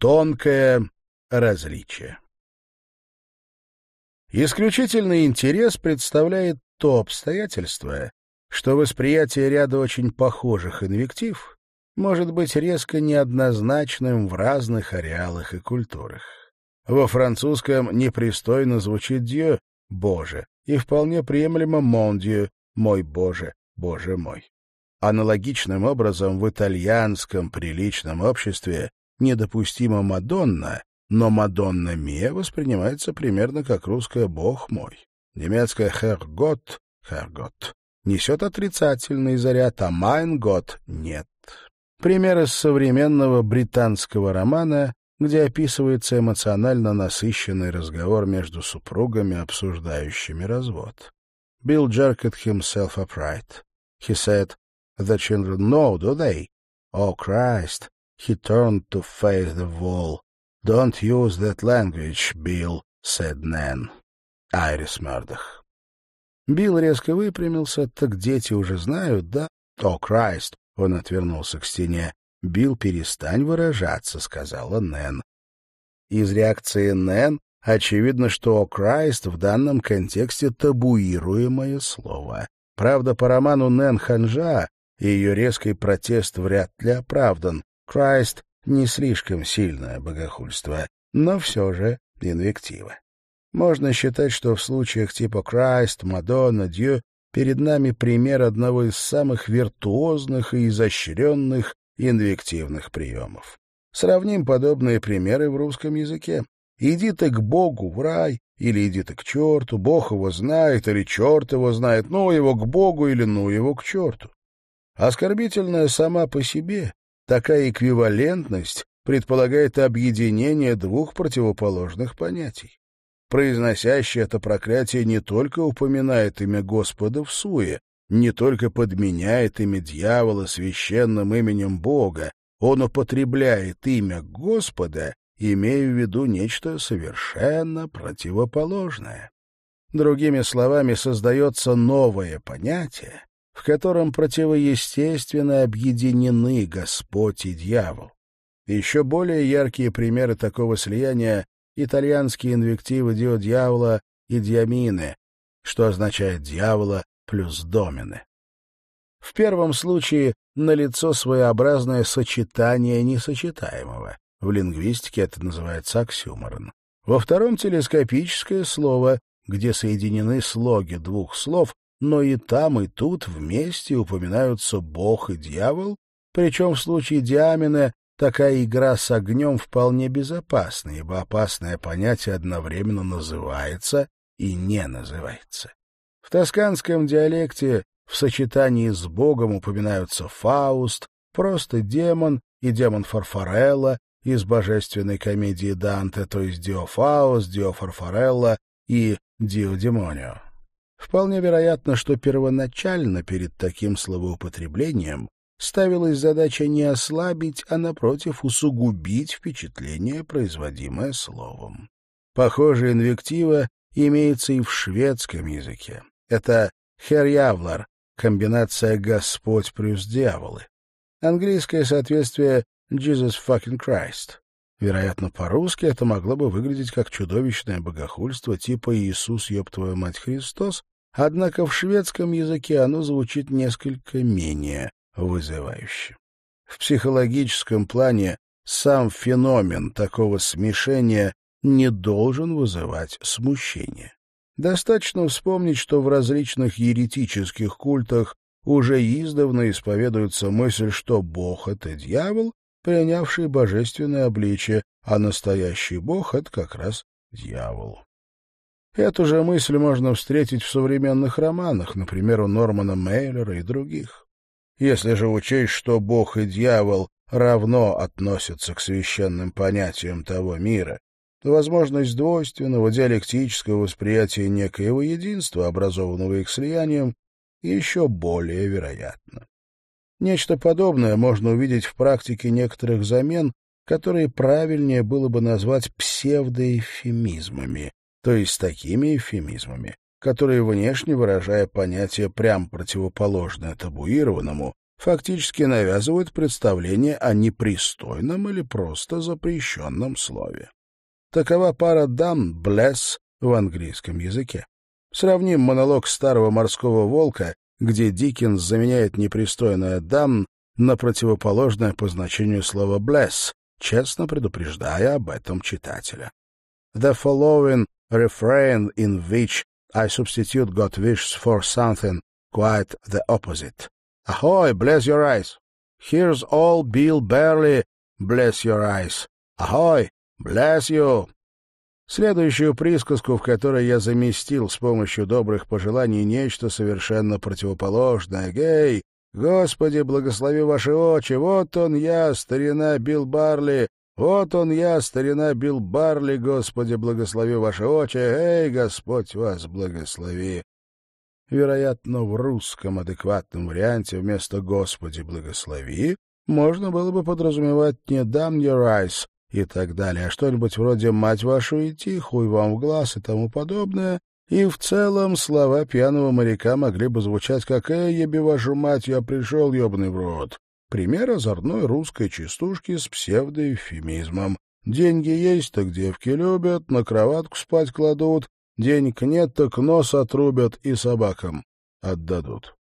Тонкое различие. Исключительный интерес представляет то обстоятельство, что восприятие ряда очень похожих инвектив может быть резко неоднозначным в разных ареалах и культурах. Во французском непристойно звучит «Дьё» — «Боже», и вполне приемлемо «Мон Дьё» — «Мой Боже», «Боже мой». Аналогичным образом в итальянском приличном обществе недопустима Мадонна, но Мадонна Мия воспринимается примерно как русское «Бог мой». Немецкое «Хергот» — «Хергот» несет отрицательный заряд, а «Майн Гот» — нет. Пример из современного британского романа, где описывается эмоционально насыщенный разговор между супругами, обсуждающими развод. Bill jerked himself upright. He said, The children know, do they? Oh, Christ! He turned to face the wall. Don't use that language, Bill, said Nan. Айрис Мёрдох. Билл резко выпрямился. Так дети уже знают, да? О, Крайст! Он отвернулся к стене. Билл, перестань выражаться, сказала Нэн. Из реакции Нэн очевидно, что «О, Крайст» в данном контексте табуируемое слово. Правда, по роману Нэн Ханжа ее резкий протест вряд ли оправдан. Крайст — не слишком сильное богохульство, но все же инвектива. Можно считать, что в случаях типа Крайст, Мадонна, Дью перед нами пример одного из самых виртуозных и изощренных инвективных приемов. Сравним подобные примеры в русском языке. «Иди ты к Богу в рай» или «иди ты к черту», «Бог его знает» или «черт его знает», «ну его к Богу» или «ну его к черту». Оскорбительная сама по себе, такая эквивалентность предполагает объединение двух противоположных понятий. Произносящий это проклятие не только упоминает имя Господа в суе, не только подменяет имя дьявола священным именем Бога, он употребляет имя Господа, имея в виду нечто совершенно противоположное. Другими словами, создается новое понятие, в котором противоестественно объединены Господь и дьявол. Еще более яркие примеры такого слияния итальянские инвективы «дио дьявола» и «диамины», что означает «дьявола» плюс «домины». В первом случае налицо своеобразное сочетание несочетаемого. В лингвистике это называется оксюморон. Во втором — телескопическое слово, где соединены слоги двух слов, но и там, и тут вместе упоминаются Бог и дьявол, причем в случае Диамина такая игра с огнем вполне безопасна, ибо опасное понятие одновременно называется и не называется. В тосканском диалекте в сочетании с Богом упоминаются Фауст, просто демон и демон Фарфарелла из божественной комедии Данте, то есть Диофаус, Диофарфарелла и Диодемонио. Вполне вероятно, что первоначально перед таким словоупотреблением ставилась задача не ослабить, а, напротив, усугубить впечатление, производимое словом. Похожая инвектива имеется и в шведском языке. Это «херьявлар», комбинация «Господь» плюс «дьяволы». Английское соответствие «Jesus fucking Christ». Вероятно, по-русски это могло бы выглядеть как чудовищное богохульство типа «Иисус, ёб твою мать, Христос», однако в шведском языке оно звучит несколько менее вызывающе. В психологическом плане сам феномен такого смешения не должен вызывать смущение. Достаточно вспомнить, что в различных еретических культах уже издавна исповедуется мысль, что Бог — это дьявол, принявший божественное обличие, а настоящий Бог — это как раз дьявол. Эту же мысль можно встретить в современных романах, например, у Нормана Мейлера и других. Если же учесть, что Бог и дьявол равно относятся к священным понятиям того мира, то возможность двойственного диалектического восприятия некоего единства, образованного их слиянием, еще более вероятна. Нечто подобное можно увидеть в практике некоторых замен, которые правильнее было бы назвать псевдоэфемизмами, то есть такими эфемизмами, которые, внешне выражая понятие прям противоположное табуированному, фактически навязывают представление о непристойном или просто запрещенном слове. Такова пара «дам» «bless» в английском языке. Сравним монолог старого морского волка, где Диккенс заменяет непристойное «дам» на противоположное по значению слова «bless», честно предупреждая об этом читателя. The following refrain in which I substitute God wishes for something quite the opposite. Ahoy, bless your eyes! Here's all Bill Barley, bless your eyes! Ahoy, bless you! Следующую присказку, в которой я заместил с помощью добрых пожеланий нечто совершенно противоположное. «Гей! Господи, благослови ваши очи! Вот он я, старина Билл Барли! Вот он я, старина Билл Барли! Господи, благослови ваши очи! Эй, Господь вас благослови!» Вероятно, в русском адекватном варианте вместо «Господи, благослови» можно было бы подразумевать не «damn your eyes», и так далее, а что-нибудь вроде «мать вашу идти», «хуй вам в глаз» и тому подобное, и в целом слова пьяного моряка могли бы звучать как «Эй, еби вашу мать, я пришел, ебаный в рот». Пример озорной русской частушки с псевдоэвфемизмом. Деньги есть, так девки любят, на кроватку спать кладут, денег нет, так нос отрубят и собакам отдадут.